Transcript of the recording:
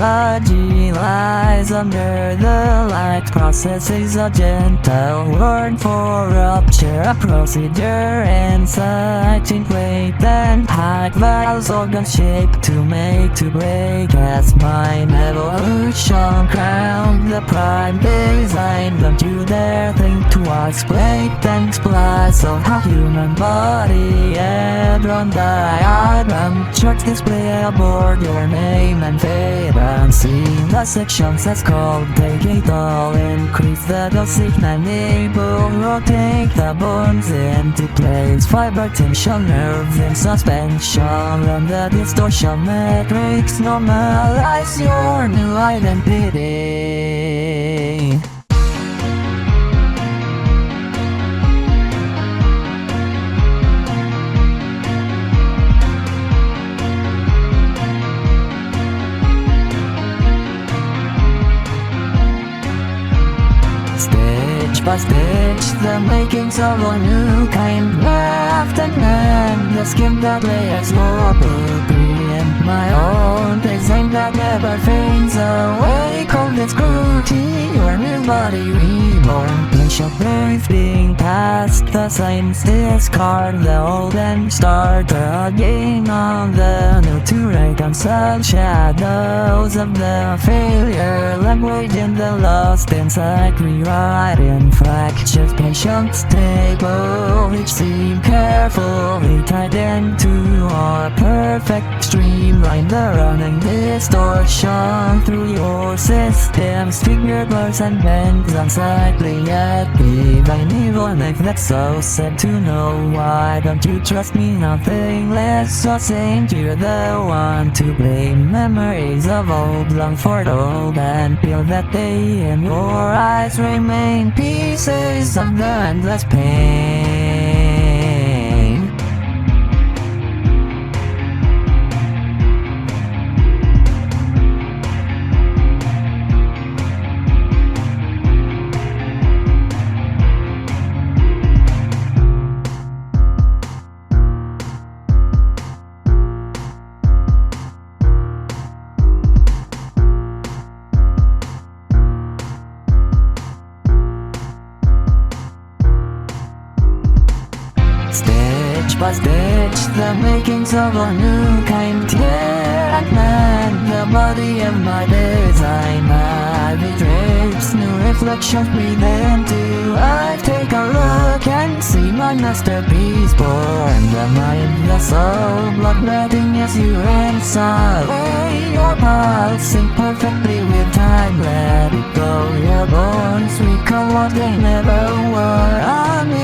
Psychology lies under the light. Processes a gentle. Word for rupture. A procedure inciting weight and height. Valves organ shape to make to break. As mind evolution crowned the prime design. Don't you dare think twice. Break and splice of how human body. Hadron diagram Chart display aboard. Your name and fate And see the sections that's called Take it all Increase the dosage enable Rotate the bones into place. Fiber tension nerves in suspension And the distortion matrix Normalize your new identity By stitch, the makings of a new kind. Left and then the skin that layers more blueprint My own. Design that never fades away. Cold and scrutiny, your new body reborn. Pinch of birth being past. The signs Discard the old and start again on the new to reconcile Shadows of the failure Language in the lost inside Rewrite in fractured patient stable Each seam carefully tied into a perfect streamline The running distortion through your systems. Figure blurs and bends unsightly yet divine Even if that's so sad to know. Why don't you trust me? Nothing less so saint You're the one to blame. Memories of old long foretold And feel that day in your eyes remain Pieces of the endless pain Stitch by stitch, the makings of a new kind. Tear and mend the body of my design. I drapes, new reflections breathe Do I take a look and see my masterpiece born. The mind, the soul, bloodletting as you inside. Lay your pulsing perfectly with time. Let it go, your bones recall what they never were. Miracle